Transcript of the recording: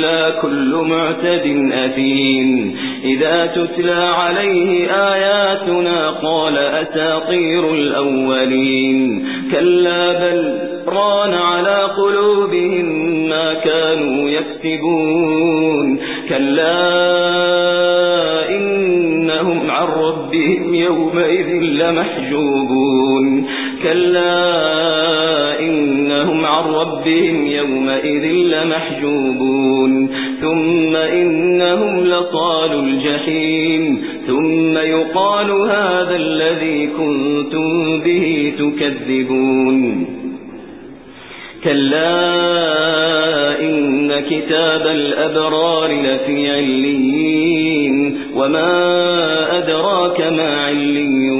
إلا كل معتد أثين إذا تتلى عليه آياتنا قال أساطير الأولين. كلا بل ران على قلوبهم ما كانوا يكتبون كلا إنهم عن ربهم يومئذ لمحجوبون. كلا إنهم عن ربهم يومئذ لمحجوبون. ثم إنهم لطال الجحيم. ثم يقال هذا الذي كنتم به تكذبون. كلا إن كتاب الأبرار لفي عليين. وما أدراك ما عليون.